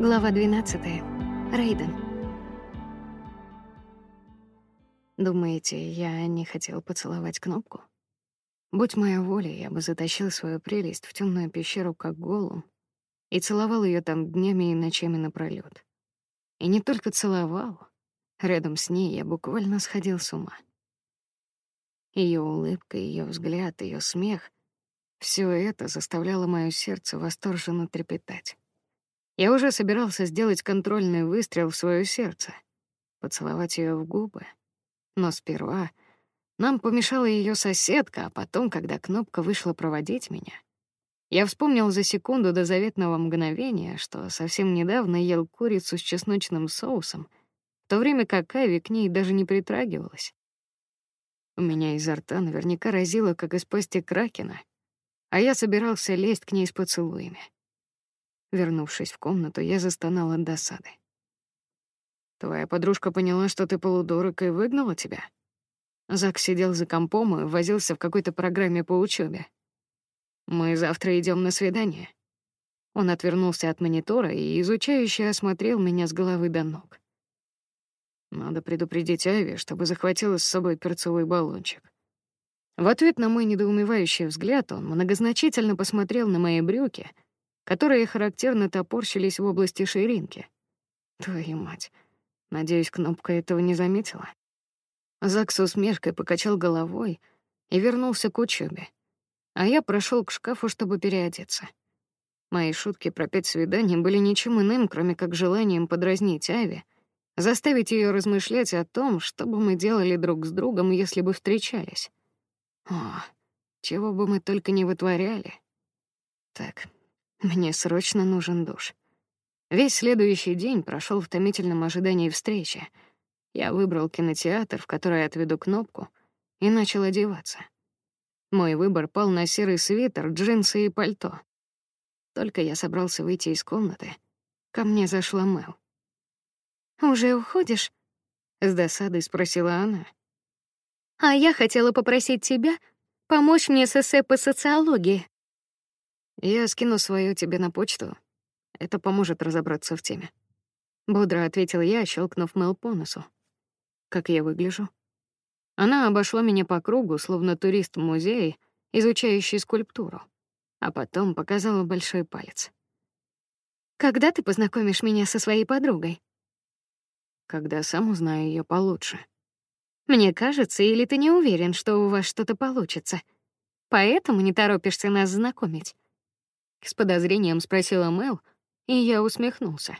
Глава 12. Рейден. Думаете, я не хотел поцеловать кнопку? Будь моя воля, я бы затащил свою прелесть в темную пещеру как голум и целовал ее там днями и ночами напролёт. И не только целовал, рядом с ней я буквально сходил с ума. Ее улыбка, ее взгляд, ее смех — все это заставляло мое сердце восторженно трепетать. Я уже собирался сделать контрольный выстрел в свое сердце, поцеловать ее в губы, но сперва нам помешала ее соседка, а потом, когда кнопка вышла проводить меня, я вспомнил за секунду до заветного мгновения, что совсем недавно ел курицу с чесночным соусом, в то время как Айви к ней даже не притрагивалась. У меня изо рта наверняка разило, как из пасти кракена, а я собирался лезть к ней с поцелуями. Вернувшись в комнату, я застонал от досады. Твоя подружка поняла, что ты полудурок и выгнала тебя. Зак сидел за компом и возился в какой-то программе по учебе. Мы завтра идем на свидание. Он отвернулся от монитора и изучающе осмотрел меня с головы до ног. Надо предупредить Айви, чтобы захватила с собой перцовый баллончик. В ответ на мой недоумевающий взгляд он многозначительно посмотрел на мои брюки — которые характерно топорщились в области ширинки. Твою мать. Надеюсь, кнопка этого не заметила. Зак с усмешкой покачал головой и вернулся к учебе. А я прошел к шкафу, чтобы переодеться. Мои шутки про пять свиданий были ничем иным, кроме как желанием подразнить Ави, заставить ее размышлять о том, что бы мы делали друг с другом, если бы встречались. О, чего бы мы только не вытворяли. Так, мне срочно нужен душ. Весь следующий день прошел в томительном ожидании встречи. Я выбрал кинотеатр, в который отведу кнопку, и начал одеваться. Мой выбор пал на серый свитер, джинсы и пальто. Только я собрался выйти из комнаты, ко мне зашла Мэл. «Уже уходишь?» — с досадой спросила она. «А я хотела попросить тебя помочь мне с эссе по социологии». Я скину свою тебе на почту. Это поможет разобраться в теме. Бодро ответил я, щелкнув Мел по носу. Как я выгляжу? Она обошла меня по кругу, словно турист в музее, изучающий скульптуру, а потом показала большой палец. Когда ты познакомишь меня со своей подругой? Когда сам узнаю ее получше. Мне кажется, или ты не уверен, что у вас что-то получится, поэтому не торопишься нас знакомить. С подозрением спросила Мэл, и я усмехнулся.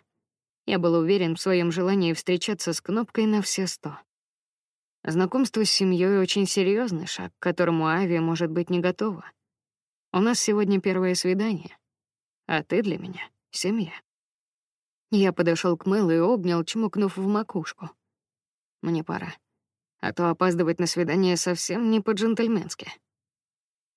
Я был уверен в своем желании встречаться с кнопкой на все сто. Знакомство с семьей очень серьезный шаг, к которому Ави может быть не готова. У нас сегодня первое свидание, а ты для меня — семья. Я подошел к Мэл и обнял, чмокнув в макушку. Мне пора, а то опаздывать на свидание совсем не по-джентльменски.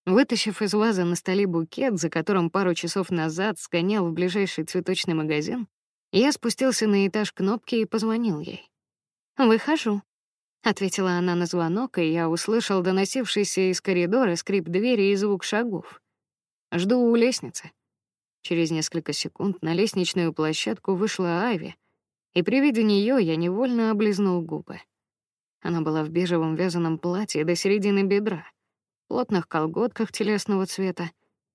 Вытащив из вазы на столе букет, за которым пару часов назад сгонял в ближайший цветочный магазин, я спустился на этаж кнопки и позвонил ей. «Выхожу», — ответила она на звонок, и я услышал доносившийся из коридора скрип двери и звук шагов. Жду у лестницы. Через несколько секунд на лестничную площадку вышла Айви, и при виде нее я невольно облизнул губы. Она была в бежевом вязаном платье до середины бедра — плотных колготках телесного цвета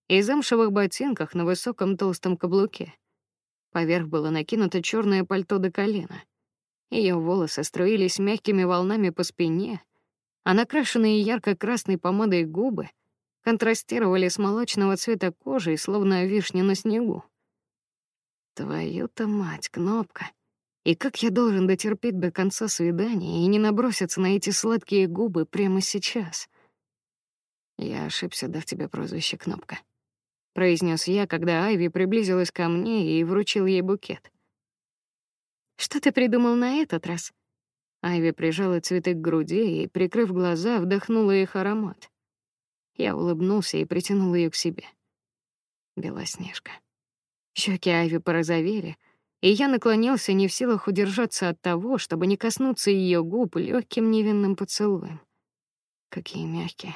и замшевых ботинках на высоком толстом каблуке. Поверх было накинуто черное пальто до колена. Ее волосы струились мягкими волнами по спине, а накрашенные ярко-красной помадой губы контрастировали с молочного цвета кожи, словно вишня на снегу. Твою-то мать, кнопка. И как я должен дотерпеть до конца свидания и не наброситься на эти сладкие губы прямо сейчас? Я ошибся, дав тебе прозвище Кнопка. Произнес я, когда Айви приблизилась ко мне и вручил ей букет. Что ты придумал на этот раз? Айви прижала цветы к груди и, прикрыв глаза, вдохнула их аромат. Я улыбнулся и притянул ее к себе. Белоснежка. Щеки Айви порозовели, и я наклонился, не в силах удержаться от того, чтобы не коснуться ее губ легким невинным поцелуем. Какие мягкие.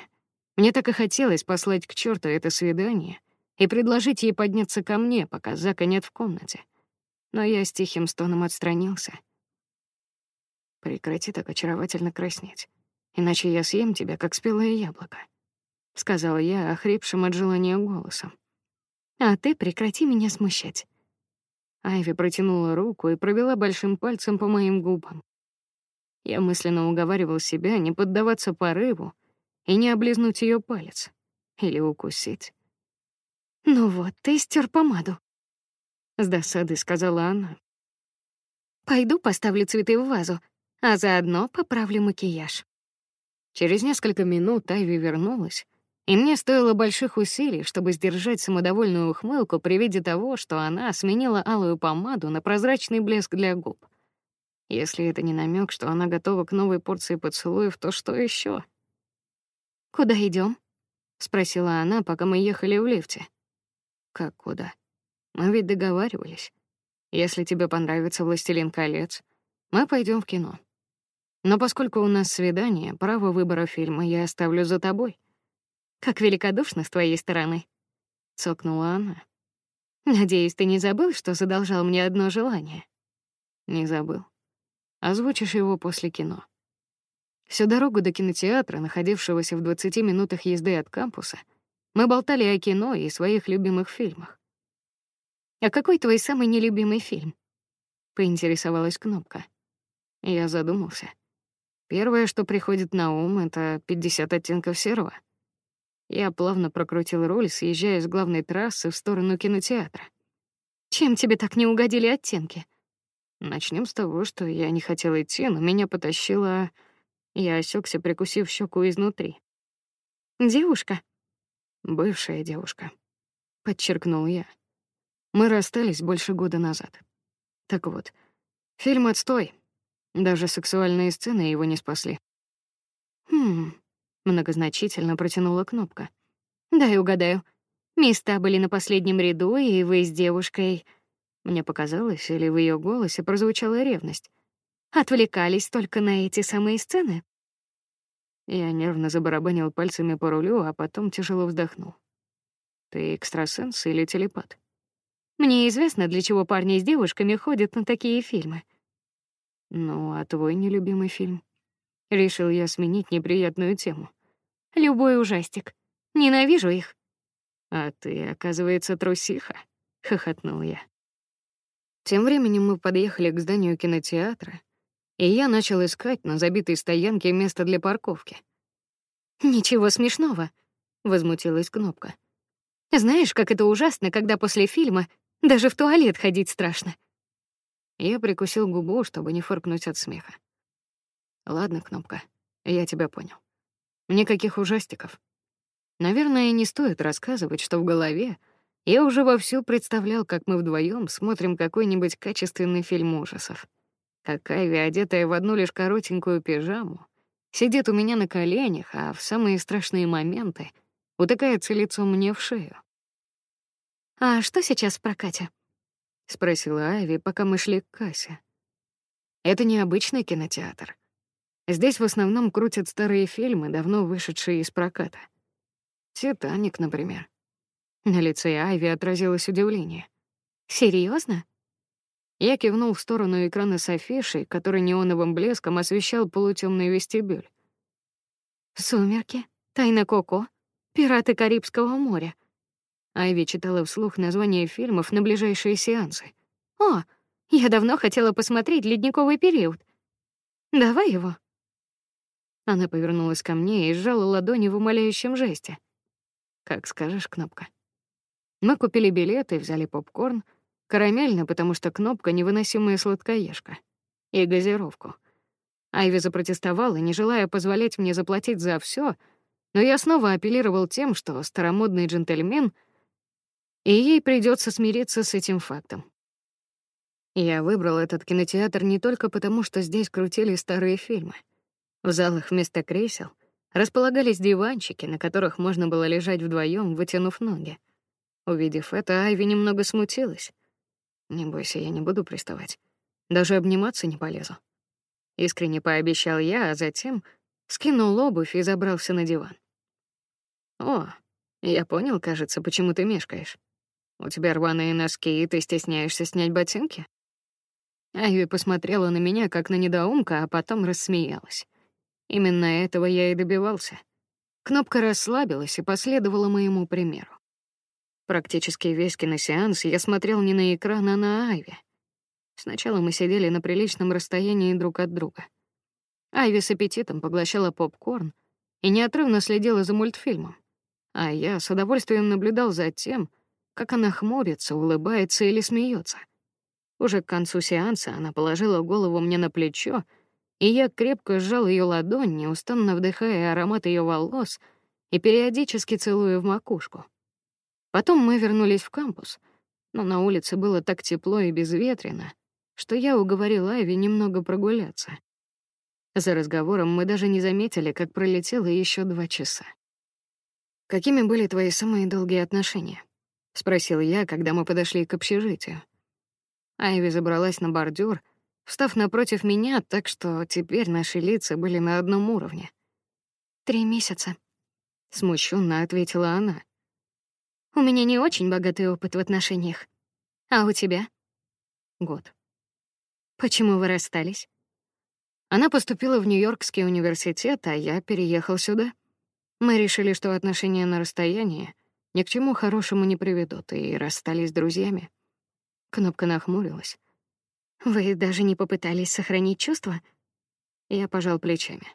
Мне так и хотелось послать к черту это свидание и предложить ей подняться ко мне, пока Зака нет в комнате. но я с тихим стоном отстранился. Прекрати так очаровательно краснеть, иначе я съем тебя, как спелое яблоко, сказала я охрипшим от желания голосом. А ты прекрати меня смущать. Айви протянула руку и провела большим пальцем по моим губам. Я мысленно уговаривал себя не поддаваться порыву и не облизнуть ее палец или укусить. Ну вот, ты стер помаду, с досадой сказала она. Пойду поставлю цветы в вазу, а заодно поправлю макияж. Через несколько минут Айви вернулась, и мне стоило больших усилий, чтобы сдержать самодовольную ухмылку при виде того, что она сменила алую помаду на прозрачный блеск для губ. Если это не намек, что она готова к новой порции поцелуев, то что еще? Куда идем? спросила она, пока мы ехали в лифте. Как куда? Мы ведь договаривались. Если тебе понравится Властелин колец, мы пойдем в кино. Но поскольку у нас свидание, право выбора фильма я оставлю за тобой. Как великодушно с твоей стороны, цокнула она. Надеюсь, ты не забыл, что задолжал мне одно желание. Не забыл. Озвучишь его после кино. Всю дорогу до кинотеатра, находившегося в 20 минутах езды от кампуса, мы болтали о кино и своих любимых фильмах. А какой твой самый нелюбимый фильм? поинтересовалась Кнопка. Я задумался. Первое, что приходит на ум, это «50 оттенков серого». Я плавно прокрутил руль, съезжая с главной трассы в сторону кинотеатра. Чем тебе так не угодили оттенки? Начнем с того, что я не хотел идти, но меня потащила... Я осекся, прикусив щеку изнутри. Девушка. Бывшая девушка. Подчеркнул я. Мы расстались больше года назад. Так вот, фильм отстой. Даже сексуальные сцены его не спасли. Хм, многозначительно протянула кнопка. Дай угадаю. Места были на последнем ряду, и вы с девушкой мне показалось, или в ее голосе прозвучала ревность. Отвлекались только на эти самые сцены. Я нервно забарабанил пальцами по рулю, а потом тяжело вздохнул. Ты экстрасенс или телепат? Мне известно, для чего парни с девушками ходят на такие фильмы. Ну, а твой нелюбимый фильм? Решил я сменить неприятную тему. Любой ужастик. Ненавижу их. А ты, оказывается, трусиха, хохотнул я. Тем временем мы подъехали к зданию кинотеатра, и я начал искать на забитой стоянке место для парковки. Ничего смешного, возмутилась Кнопка. Знаешь, как это ужасно, когда после фильма даже в туалет ходить страшно. Я прикусил губу, чтобы не фыркнуть от смеха. Ладно, Кнопка, я тебя понял. Никаких ужастиков. Наверное, не стоит рассказывать, что в голове я уже вовсю представлял, как мы вдвоем смотрим какой-нибудь качественный фильм ужасов. Как Айви, одетая в одну лишь коротенькую пижаму, сидит у меня на коленях, а в самые страшные моменты утыкается лицом мне в шею. «А что сейчас в прокате?» — спросила Айви, пока мы шли к кассе. «Это необычный кинотеатр. Здесь в основном крутят старые фильмы, давно вышедшие из проката. «Титаник», например. На лице Айви отразилось удивление. Серьезно? Я кивнул в сторону экрана с афишей, который неоновым блеском освещал полутемный вестибюль. «Сумерки», «Тайна Коко», «Пираты Карибского моря». Айви читала вслух названия фильмов на ближайшие сеансы. «О, я давно хотела посмотреть «Ледниковый период». Давай его». Она повернулась ко мне и сжала ладони в умоляющем жесте. «Как скажешь, Кнопка». Мы купили билеты взяли попкорн, карамельно, потому что Кнопка — невыносимая сладкоежка, и газировку. Айви запротестовала, не желая позволять мне заплатить за все, но я снова апеллировал тем, что старомодный джентльмен, и ей придется смириться с этим фактом. Я выбрал этот кинотеатр не только потому, что здесь крутили старые фильмы. В залах вместо кресел располагались диванчики, на которых можно было лежать вдвоем, вытянув ноги. Увидев это, Айви немного смутилась. Не бойся, я не буду приставать. Даже обниматься не полезу. Искренне пообещал я, а затем скинул обувь и забрался на диван. О, я понял, кажется, почему ты мешкаешь. У тебя рваные носки, и ты стесняешься снять ботинки? Айви посмотрела на меня как на недоумка, а потом рассмеялась. Именно этого я и добивался. Кнопка расслабилась и последовала моему примеру. Практически весь киносеанс я смотрел не на экран, а на Айви. Сначала мы сидели на приличном расстоянии друг от друга. Айви с аппетитом поглощала попкорн и неотрывно следила за мультфильмом, а я с удовольствием наблюдал за тем, как она хмурится, улыбается или смеется. Уже к концу сеанса она положила голову мне на плечо, и я крепко сжал ее ладонь, неустанно вдыхая аромат ее волос и периодически целуя в макушку. Потом мы вернулись в кампус, но на улице было так тепло и безветренно, что я уговорил Айви немного прогуляться. За разговором мы даже не заметили, как пролетело еще два часа. Какими были твои самые долгие отношения? спросил я, когда мы подошли к общежитию. Айви забралась на бордюр, встав напротив меня, так что теперь наши лица были на одном уровне. Три месяца, смущенно ответила она. У меня не очень богатый опыт в отношениях. А у тебя? Год. Почему вы расстались? Она поступила в Нью-Йоркский университет, а я переехал сюда. Мы решили, что отношения на расстоянии ни к чему хорошему не приведут, и расстались с друзьями. Кнопка нахмурилась. Вы даже не попытались сохранить чувства? Я пожал плечами.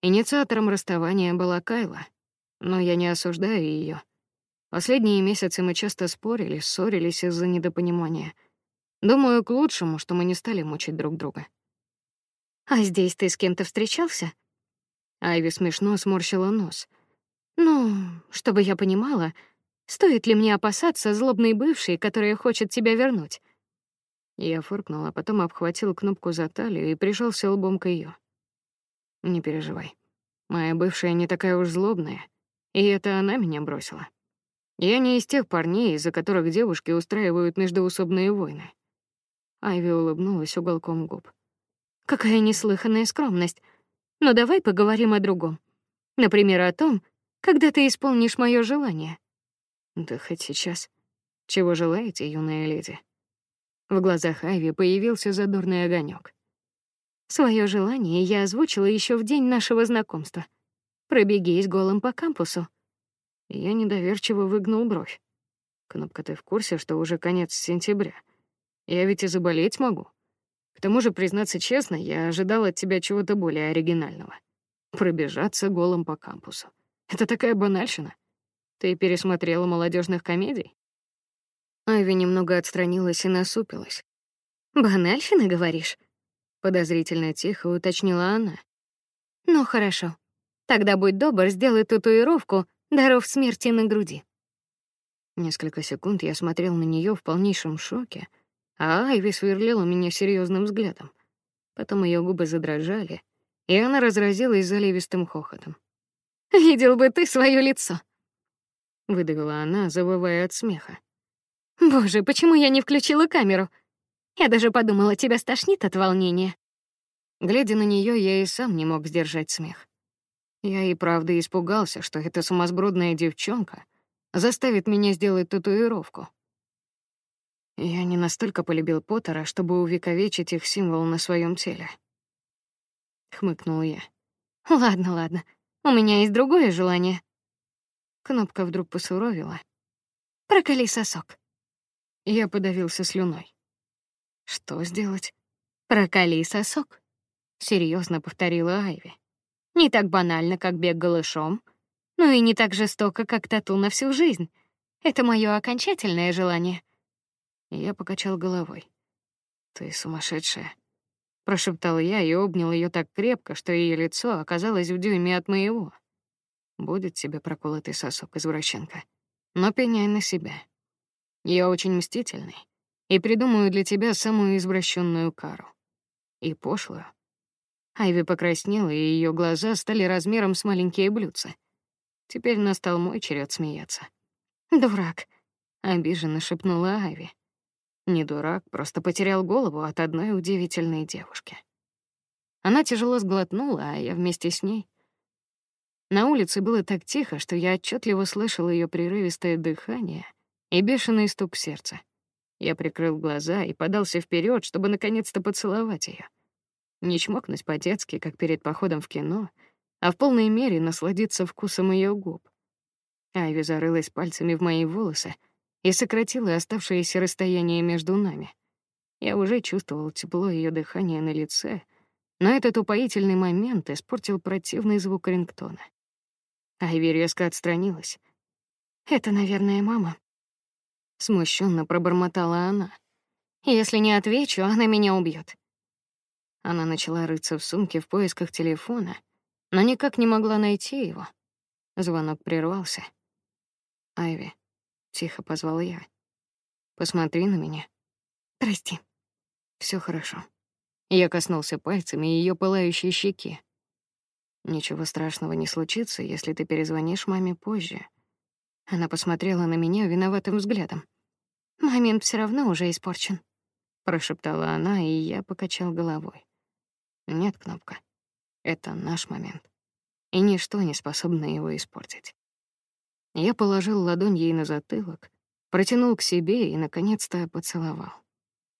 Инициатором расставания была Кайла, но я не осуждаю ее. Последние месяцы мы часто спорили, ссорились из-за недопонимания. Думаю, к лучшему, что мы не стали мучить друг друга. А здесь ты с кем-то встречался? Айви смешно сморщила нос. Ну, чтобы я понимала, стоит ли мне опасаться злобной бывшей, которая хочет тебя вернуть. Я фыркнул, а потом обхватил кнопку за талию и прижался лбом к ее. Не переживай. Моя бывшая не такая уж злобная, и это она меня бросила. Я не из тех парней, из-за которых девушки устраивают междоусобные войны. Айви улыбнулась уголком губ. Какая неслыханная скромность. Но давай поговорим о другом. Например, о том, когда ты исполнишь мое желание. Да хоть сейчас. Чего желаете, юная леди? В глазах Айви появился задорный огонек. Свое желание я озвучила еще в день нашего знакомства. Пробегись голым по кампусу. Я недоверчиво выгнул бровь. Кнопка, ты в курсе, что уже конец сентября? Я ведь и заболеть могу. К тому же, признаться честно, я ожидал от тебя чего-то более оригинального. Пробежаться голым по кампусу. Это такая банальщина. Ты пересмотрела молодежных комедий? Айви немного отстранилась и насупилась. Банальщина, говоришь? Подозрительно тихо уточнила она. Ну хорошо. Тогда будь добр, сделай татуировку даров смерти на груди. Несколько секунд я смотрел на нее в полнейшем шоке, а Айви сверлила меня серьезным взглядом. Потом ее губы задрожали, и она разразилась заливистым хохотом. Видел бы ты свое лицо, выдавила она, завывая от смеха. Боже, почему я не включила камеру? Я даже подумала, тебя стошнит от волнения. Глядя на нее, я и сам не мог сдержать смех. Я и правда испугался, что эта сумасбродная девчонка заставит меня сделать татуировку. Я не настолько полюбил Поттера, чтобы увековечить их символ на своем теле. Хмыкнул я. Ладно, ладно. У меня есть другое желание. Кнопка вдруг посуровила. Проколи сосок. Я подавился слюной. Что сделать? Проколи сосок. Серьезно повторила Айви. Не так банально, как бег голышом, но и не так жестоко, как тату на всю жизнь. Это мое окончательное желание. Я покачал головой. Ты сумасшедшая, прошептал я и обнял ее так крепко, что ее лицо оказалось в дюйме от моего. Будет тебе проколотый сосок, извращенка. Но пеняй на себя. Я очень мстительный и придумаю для тебя самую извращенную кару. И пошлую, Айви покраснела, и ее глаза стали размером с маленькие блюдца. Теперь настал мой черед смеяться. «Дурак», — обиженно шепнула Айви. Не дурак, просто потерял голову от одной удивительной девушки. Она тяжело сглотнула, а я вместе с ней. На улице было так тихо, что я отчетливо слышал ее прерывистое дыхание и бешеный стук сердца. Я прикрыл глаза и подался вперед, чтобы наконец-то поцеловать ее. Не чмокнуть по-детски, как перед походом в кино, а в полной мере насладиться вкусом ее губ. Айви зарылась пальцами в мои волосы и сократила оставшееся расстояние между нами. Я уже чувствовал тепло ее дыхания на лице, но этот упоительный момент испортил противный звук рингтона. Айви резко отстранилась. «Это, наверное, мама», смущенно пробормотала она. Если не отвечу, она меня убьет. Она начала рыться в сумке в поисках телефона, но никак не могла найти его. Звонок прервался. Айви, тихо позвал я. Посмотри на меня. Прости. Все хорошо. Я коснулся пальцами ее пылающей щеки. Ничего страшного не случится, если ты перезвонишь маме позже. Она посмотрела на меня виноватым взглядом. Момент все равно уже испорчен, прошептала она, и я покачал головой. Нет, кнопка. Это наш момент. И ничто не способно его испортить. Я положил ладонь ей на затылок, протянул к себе и наконец-то поцеловал.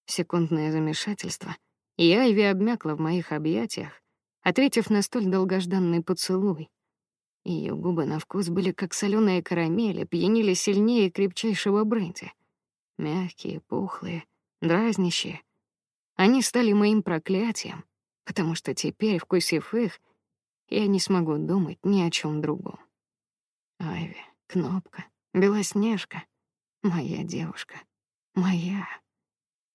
Секундное замешательство, и Айви обмякла в моих объятиях, ответив на столь долгожданный поцелуй. Ее губы на вкус были как соленая карамель, пьянили сильнее крепчайшего бренди мягкие, пухлые, дразнящие. Они стали моим проклятием, потому что теперь, вкусив их, я не смогу думать ни о чем другом. Айви, Кнопка, Белоснежка, моя девушка, моя.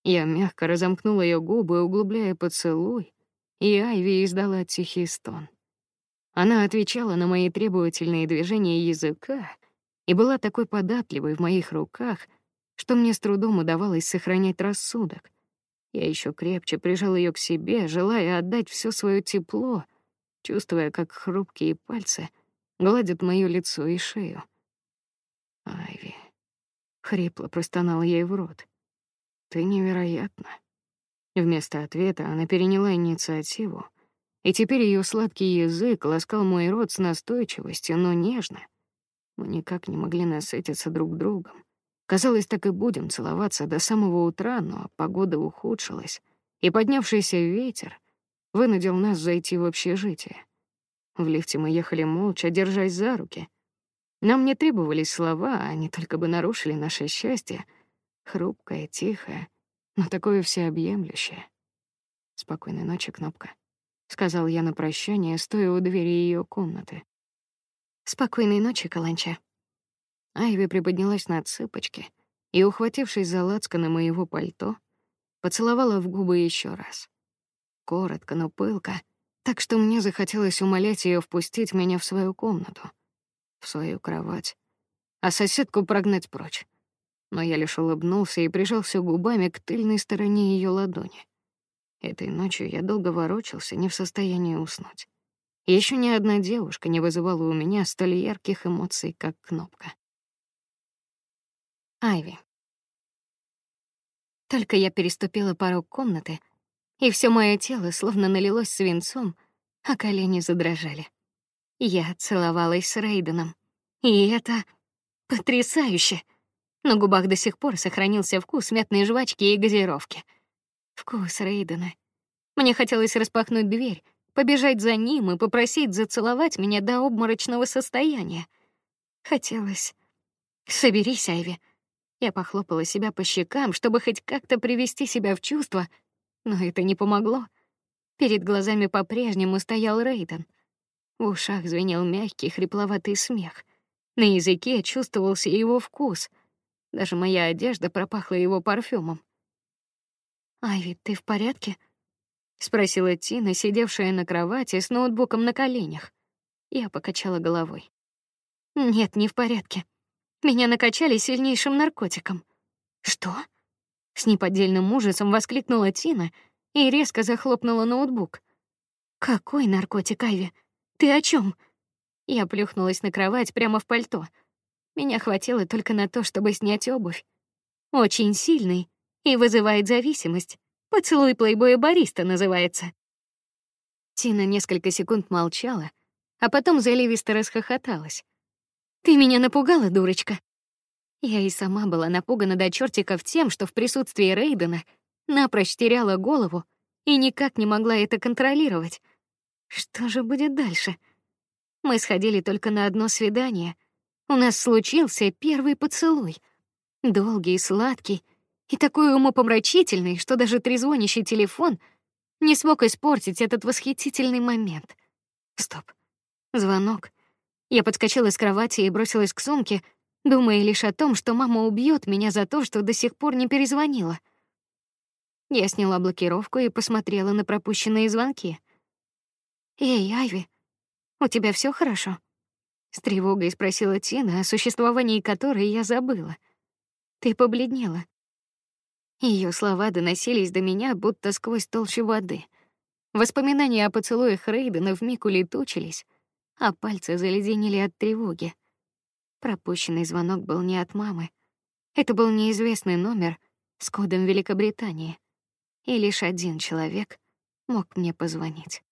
Я мягко разомкнула ее губы, углубляя поцелуй, и Айви издала тихий стон. Она отвечала на мои требовательные движения языка и была такой податливой в моих руках, что мне с трудом удавалось сохранять рассудок. Я еще крепче прижал ее к себе, желая отдать все свое тепло, чувствуя, как хрупкие пальцы гладят моё лицо и шею. Айви, хрипло простонал ей в рот. Ты невероятна. Вместо ответа она переняла инициативу, и теперь ее сладкий язык ласкал мой рот с настойчивостью, но нежно. Мы никак не могли насытиться друг другом. Казалось, так и будем целоваться до самого утра, но погода ухудшилась, и поднявшийся ветер вынудил нас зайти в общежитие. В лифте мы ехали молча, держась за руки. Нам не требовались слова, они только бы нарушили наше счастье, хрупкое, тихое, но такое всеобъемлющее. Спокойной ночи, кнопка, сказал я на прощание, стоя у двери ее комнаты. Спокойной ночи, Каланча. Айви приподнялась на цыпочки и, ухватившись за лацканы моего пальто, поцеловала в губы еще раз. Коротко, но пылко, так что мне захотелось умолять ее впустить меня в свою комнату, в свою кровать, а соседку прогнать прочь. Но я лишь улыбнулся и прижался губами к тыльной стороне ее ладони. Этой ночью я долго ворочался, не в состоянии уснуть. Еще ни одна девушка не вызывала у меня столь ярких эмоций, как кнопка. Айви. Только я переступила порог комнаты, и все мое тело словно налилось свинцом, а колени задрожали. Я целовалась с Рейденом, и это потрясающе. На губах до сих пор сохранился вкус мятной жвачки и газировки. Вкус Рейдена. Мне хотелось распахнуть дверь, побежать за ним и попросить зацеловать меня до обморочного состояния. Хотелось... Соберись, Айви. Я похлопала себя по щекам, чтобы хоть как-то привести себя в чувство, но это не помогло. Перед глазами по-прежнему стоял Рейден. В ушах звенел мягкий, хрипловатый смех. На языке чувствовался его вкус. Даже моя одежда пропахла его парфюмом. «Айви, ты в порядке?» — спросила Тина, сидевшая на кровати с ноутбуком на коленях. Я покачала головой. «Нет, не в порядке. Меня накачали сильнейшим наркотиком. Что? С неподдельным ужасом воскликнула Тина и резко захлопнула ноутбук. Какой наркотик, Айви? Ты о чем? Я плюхнулась на кровать прямо в пальто. Меня хватило только на то, чтобы снять обувь. Очень сильный и вызывает зависимость. Поцелуй плейбоя бариста называется. Тина несколько секунд молчала, а потом заливисто расхохоталась. Ты меня напугала, дурочка. Я и сама была напугана до чертиков тем, что в присутствии Рейдена напрочь теряла голову и никак не могла это контролировать. Что же будет дальше? Мы сходили только на одно свидание. У нас случился первый поцелуй. Долгий, сладкий и такой умопомрачительный, что даже трезвонящий телефон не смог испортить этот восхитительный момент. Стоп. Звонок. Я подскочила с кровати и бросилась к сумке, думая лишь о том, что мама убьет меня за то, что до сих пор не перезвонила. Я сняла блокировку и посмотрела на пропущенные звонки. Эй, Айви, у тебя все хорошо? С тревогой спросила Тина, о существовании которой я забыла. Ты побледнела. Ее слова доносились до меня, будто сквозь толщу воды. Воспоминания о поцелуях Рейдена вмиг улетучились, а пальцы заледенели от тревоги. Пропущенный звонок был не от мамы. Это был неизвестный номер с кодом Великобритании. И лишь один человек мог мне позвонить.